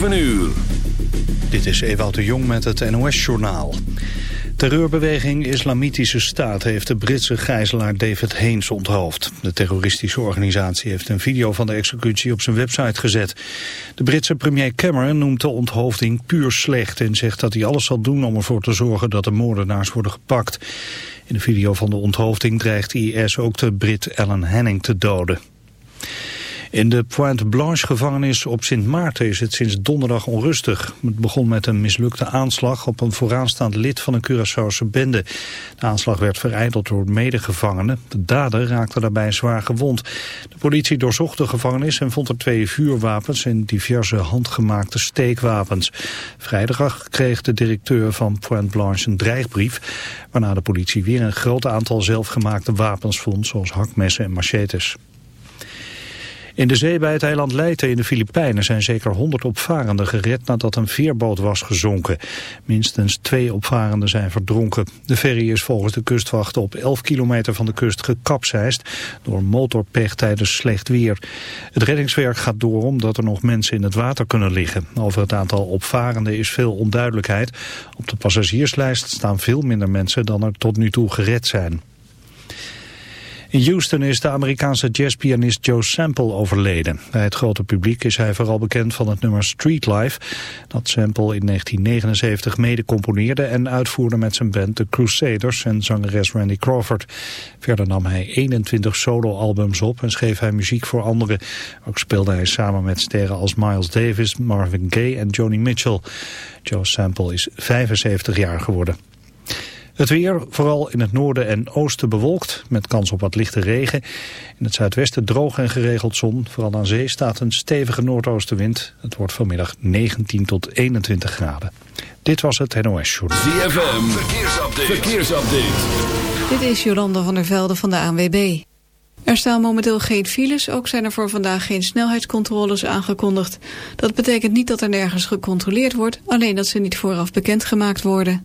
7 uur. Dit is Ewout de Jong met het NOS-journaal. Terreurbeweging Islamitische Staat heeft de Britse gijzelaar David Haynes onthoofd. De terroristische organisatie heeft een video van de executie op zijn website gezet. De Britse premier Cameron noemt de onthoofding puur slecht... en zegt dat hij alles zal doen om ervoor te zorgen dat de moordenaars worden gepakt. In de video van de onthoofding dreigt IS ook de Brit Alan Henning te doden. In de Pointe Blanche gevangenis op Sint Maarten is het sinds donderdag onrustig. Het begon met een mislukte aanslag op een vooraanstaand lid van een Curaçaose bende. De aanslag werd vereideld door medegevangenen. De dader raakte daarbij zwaar gewond. De politie doorzocht de gevangenis en vond er twee vuurwapens en diverse handgemaakte steekwapens. Vrijdag kreeg de directeur van Pointe Blanche een dreigbrief, waarna de politie weer een groot aantal zelfgemaakte wapens vond, zoals hakmessen en machetes. In de zee bij het eiland Leyte in de Filipijnen zijn zeker 100 opvarenden gered nadat een veerboot was gezonken. Minstens twee opvarenden zijn verdronken. De ferry is volgens de kustwacht op 11 kilometer van de kust gekapseist door motorpech tijdens slecht weer. Het reddingswerk gaat door omdat er nog mensen in het water kunnen liggen. Over het aantal opvarenden is veel onduidelijkheid. Op de passagierslijst staan veel minder mensen dan er tot nu toe gered zijn. In Houston is de Amerikaanse jazzpianist Joe Sample overleden. Bij het grote publiek is hij vooral bekend van het nummer Street Life... dat Sample in 1979 mede componeerde en uitvoerde met zijn band The Crusaders en zangeres Randy Crawford. Verder nam hij 21 soloalbums op en schreef hij muziek voor anderen. Ook speelde hij samen met sterren als Miles Davis, Marvin Gaye en Joni Mitchell. Joe Sample is 75 jaar geworden. Het weer, vooral in het noorden en oosten bewolkt, met kans op wat lichte regen. In het zuidwesten droog en geregeld zon. Vooral aan zee staat een stevige noordoostenwind. Het wordt vanmiddag 19 tot 21 graden. Dit was het NOS Show. ZFM, verkeersupdate. verkeersupdate. Dit is Jolanda van der Velde van de ANWB. Er staan momenteel geen files, ook zijn er voor vandaag geen snelheidscontroles aangekondigd. Dat betekent niet dat er nergens gecontroleerd wordt, alleen dat ze niet vooraf bekendgemaakt worden.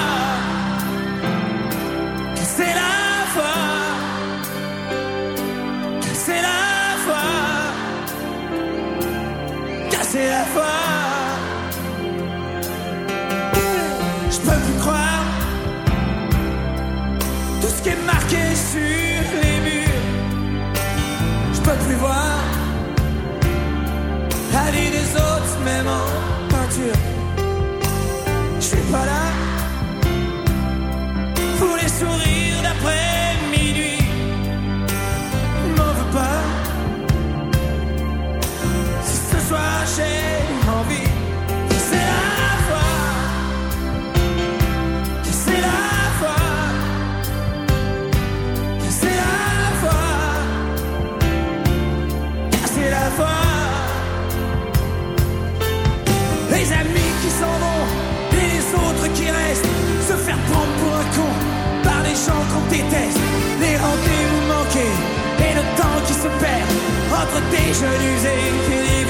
déjà usé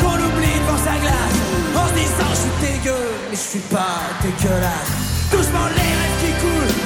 qu'on oublie devant sa glace. En se disant je suis dégueu mais je suis pas dégueulasse. Doucement les rêves qui coulent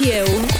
you.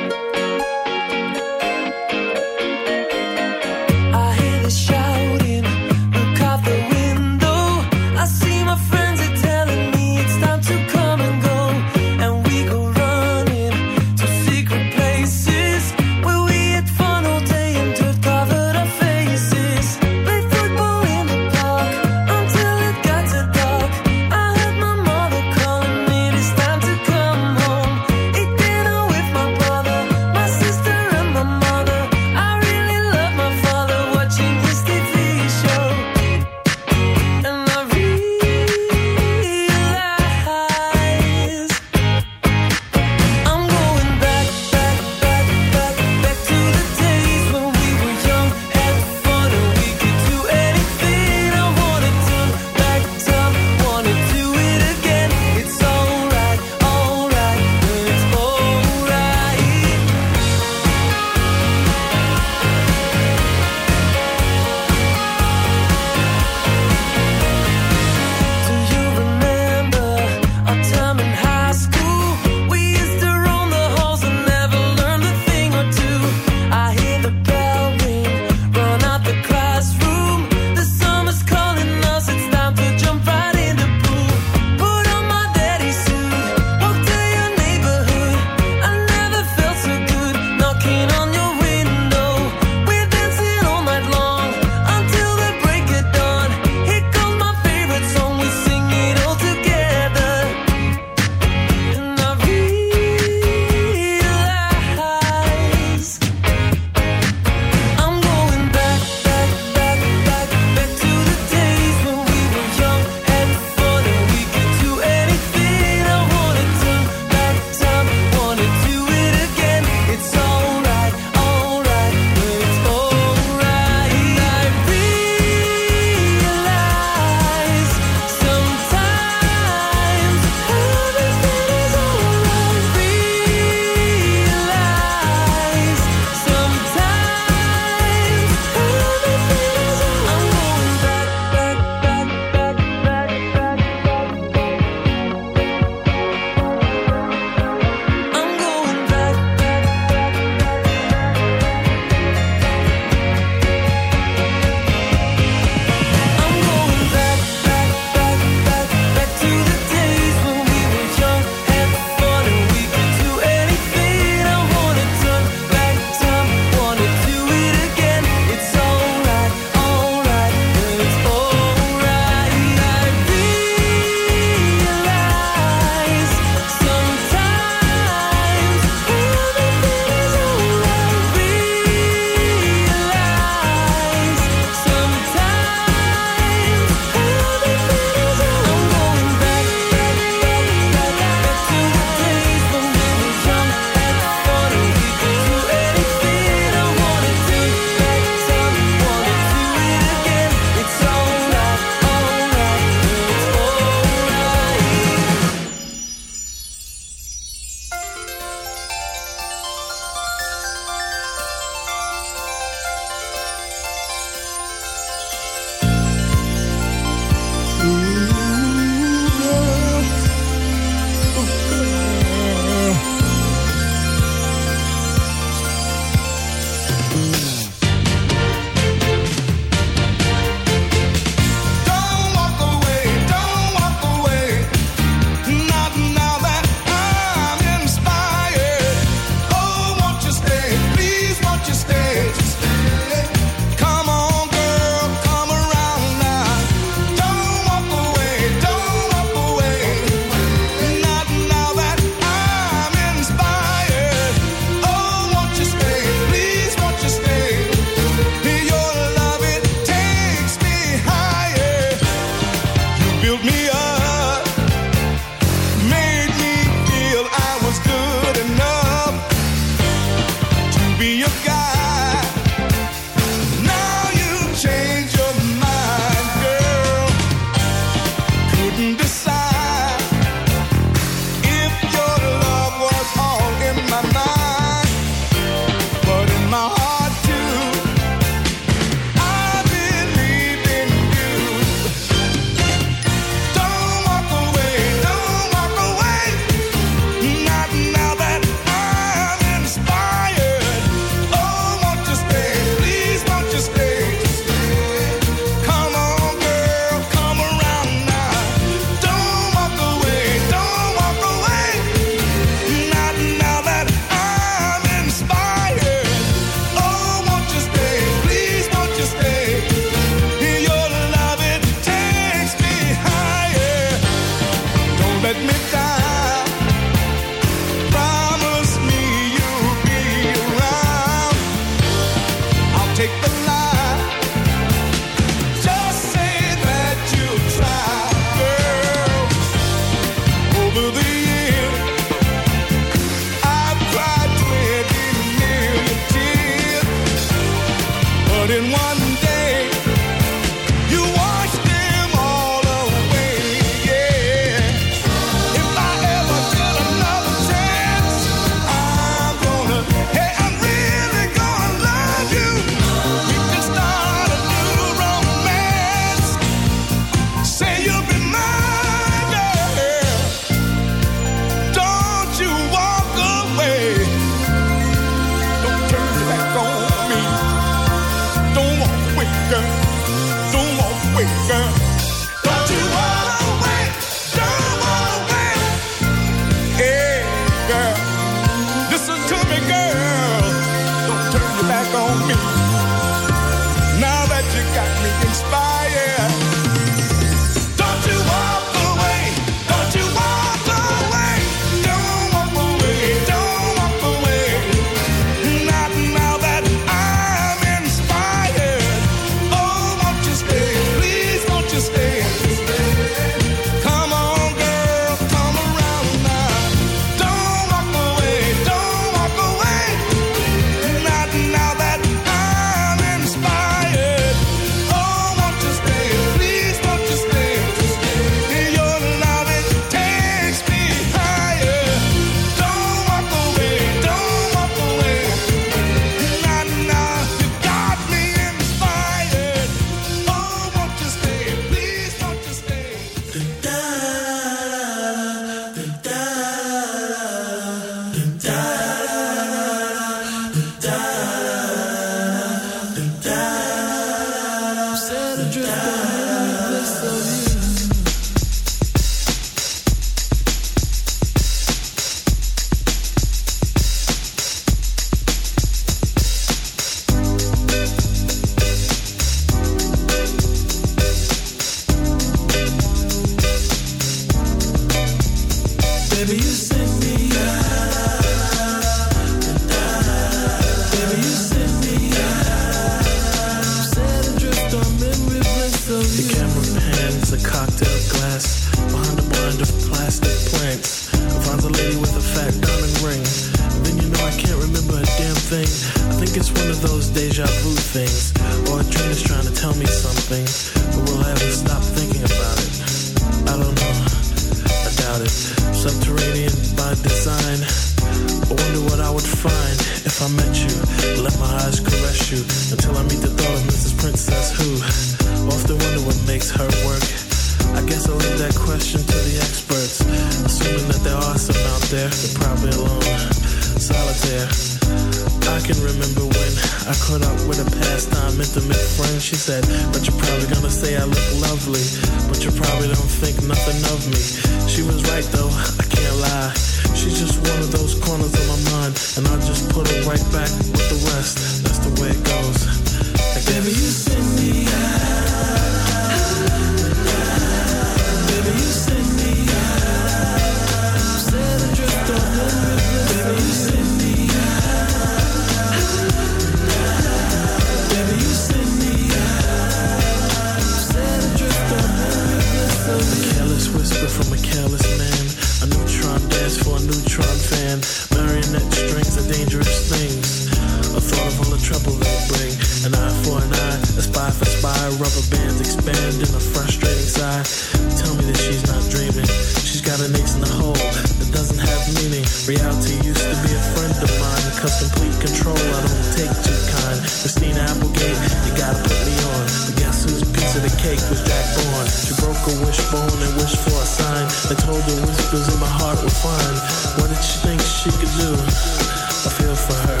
What did think she could do? I feel for her.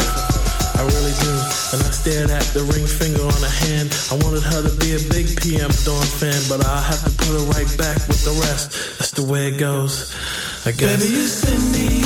I really do. And I at the ring finger on hand. I wanted her to be a big PM fan, but i have to put her right back with the rest. That's the way it goes, I guess. Baby, you send me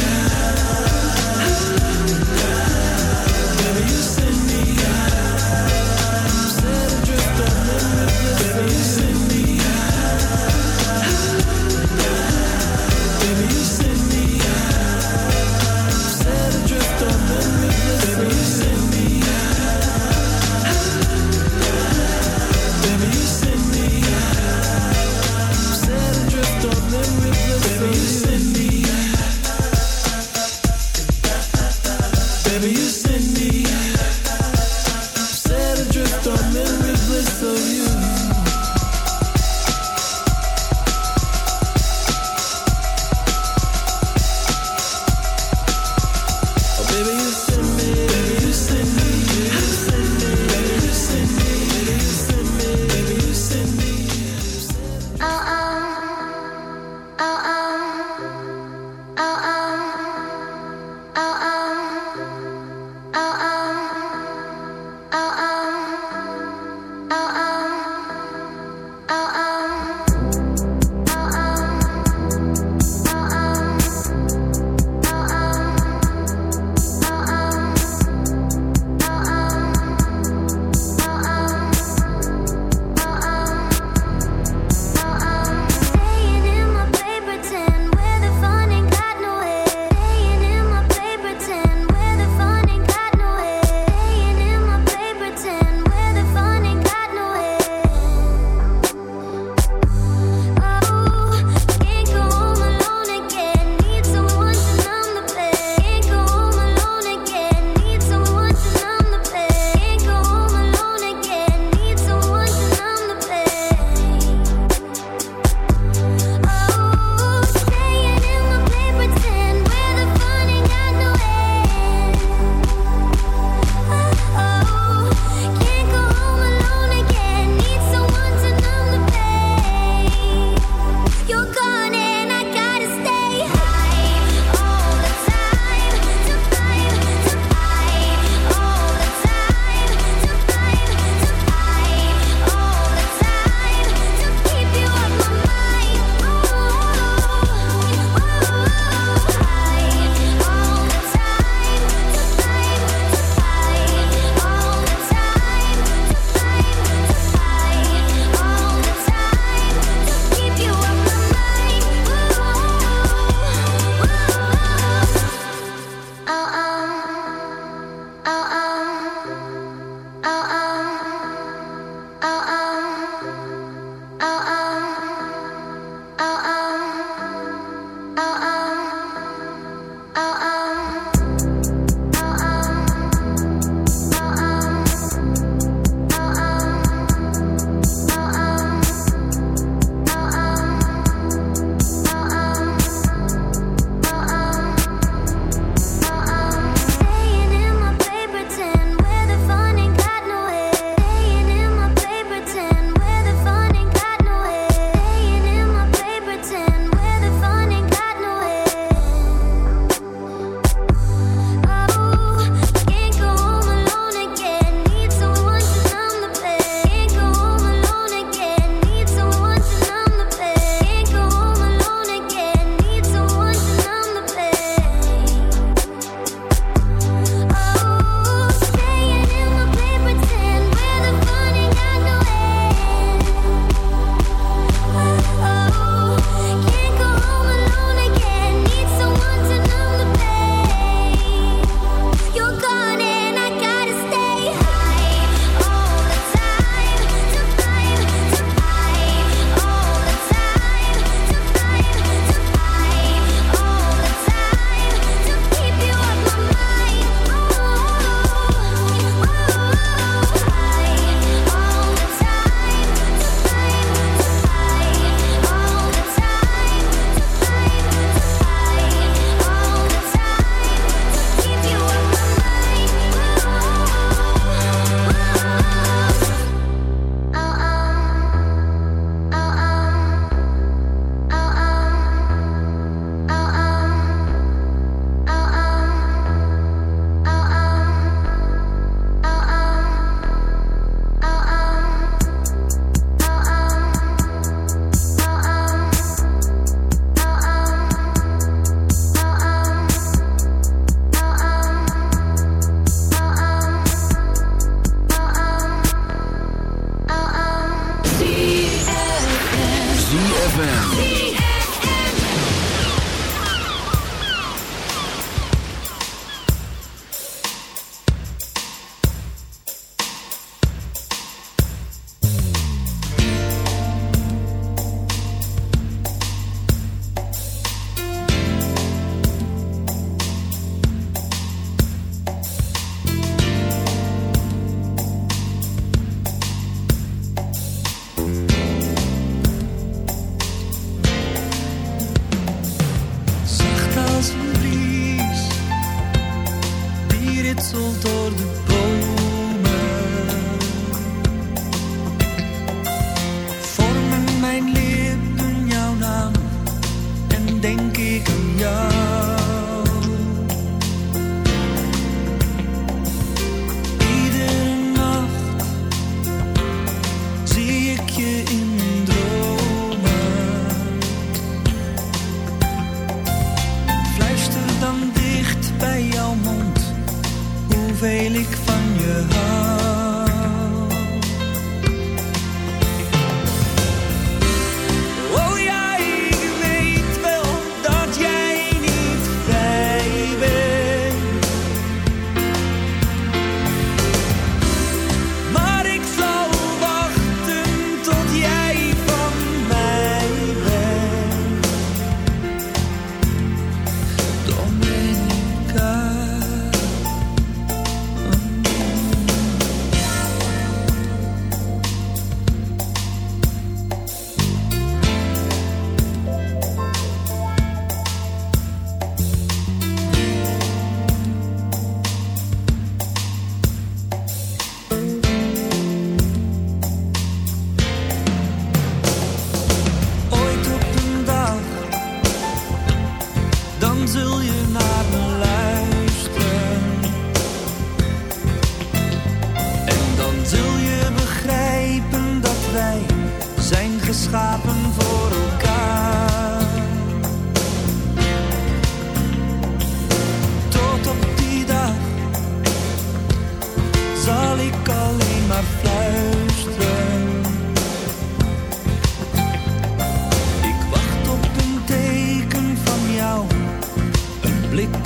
zul je naar me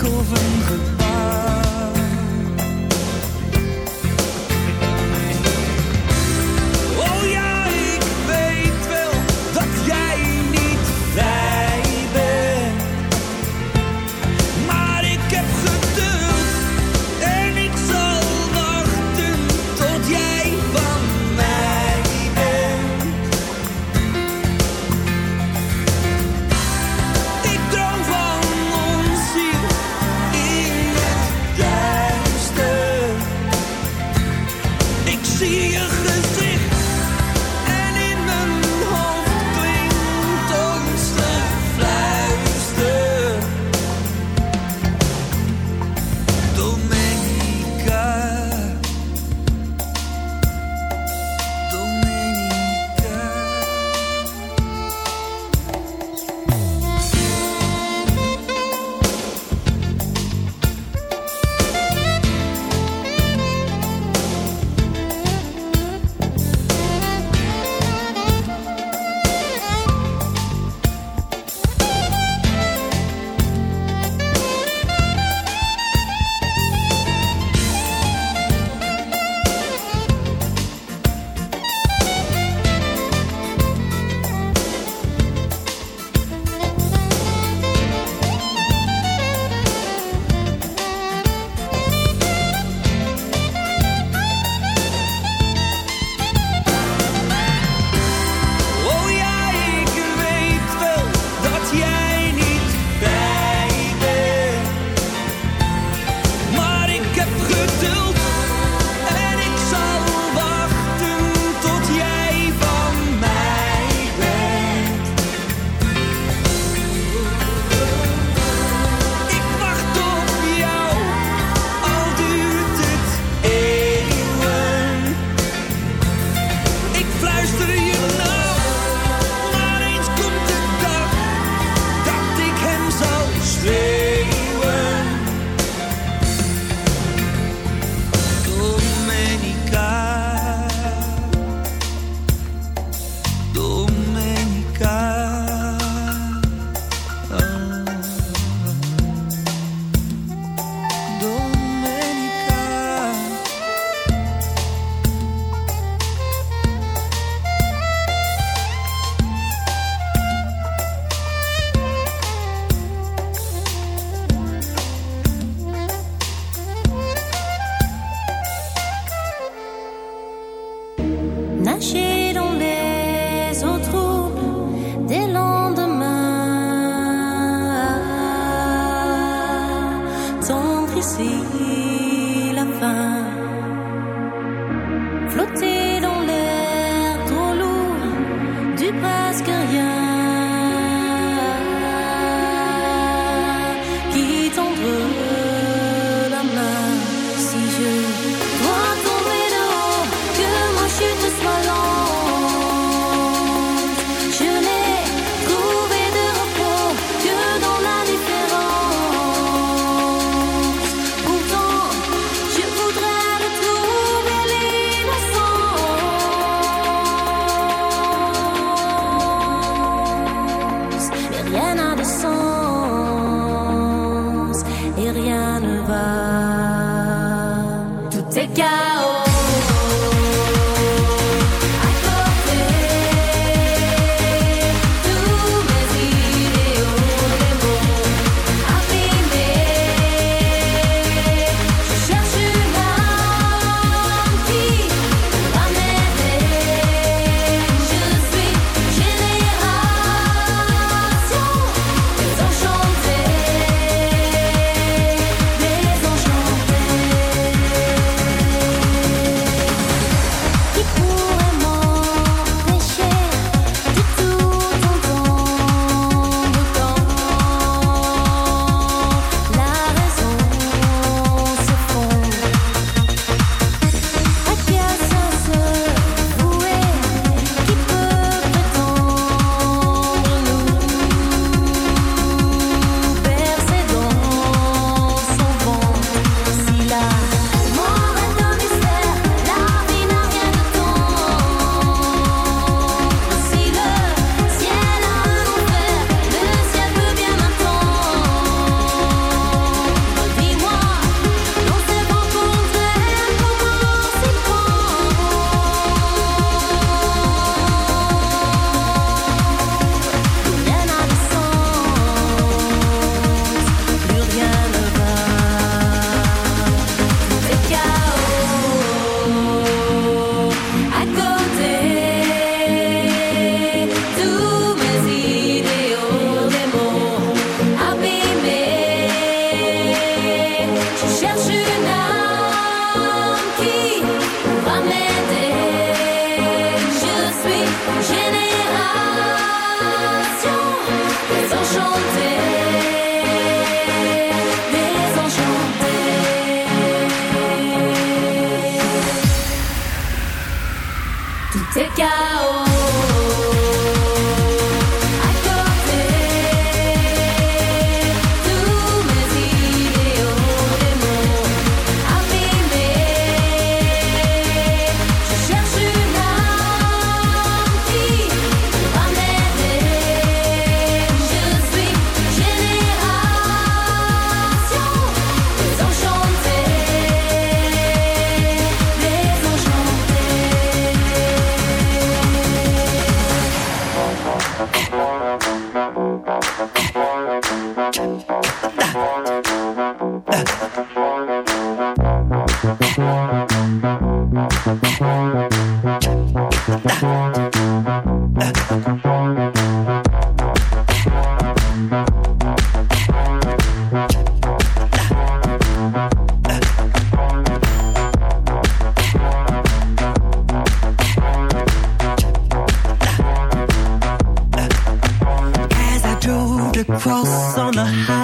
een blik of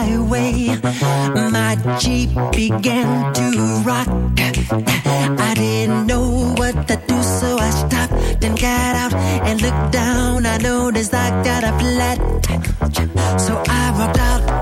highway. My Jeep began to rock. I didn't know what to do, so I stopped and got out and looked down. I noticed I got a flat. So I walked out